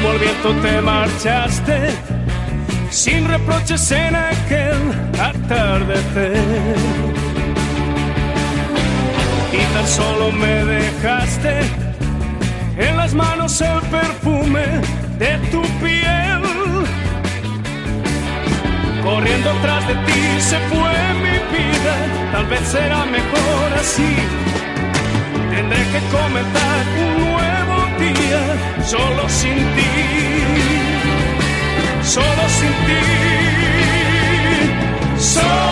pronto te marchaste sin reproches en aquel atardecer. Y tan solo me dejaste en las manos el perfume de tu piel. Corriendo tras de ti se fue mi vida, tal vez será mejor así. Solo sin ti. Sobre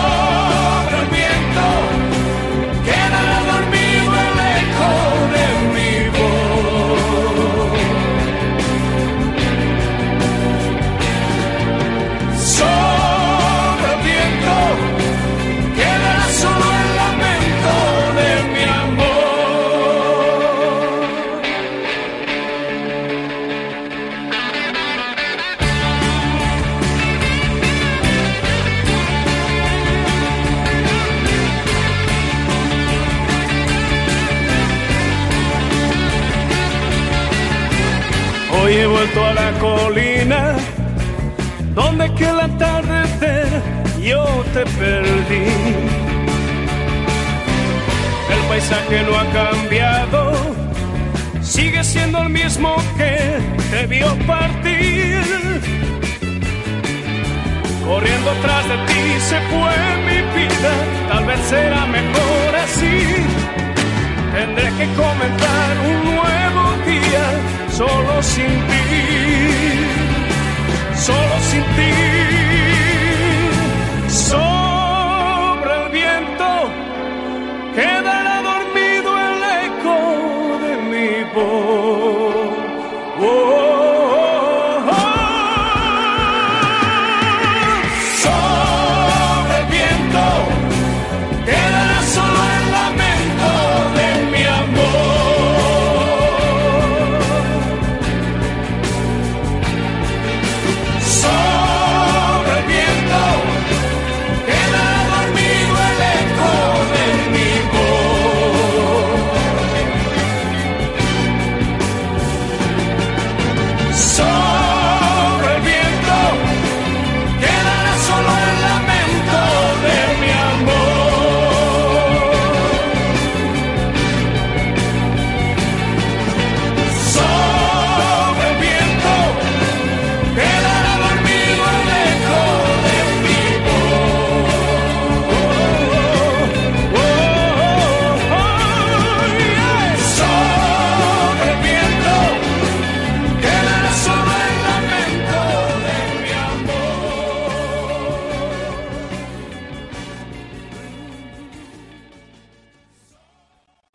Hoy he vuelto a la colina donde que el atardecer yo te perdí. El paisaje no ha cambiado, sigue siendo el mismo que te vio partir. Corriendo tras de ti se fue mi vida, tal vez será mejor así. Tendré que comenzar un nuevo solo sin ti, solo sin ti. Sobre el viento quedará dormido el eco de mi voz.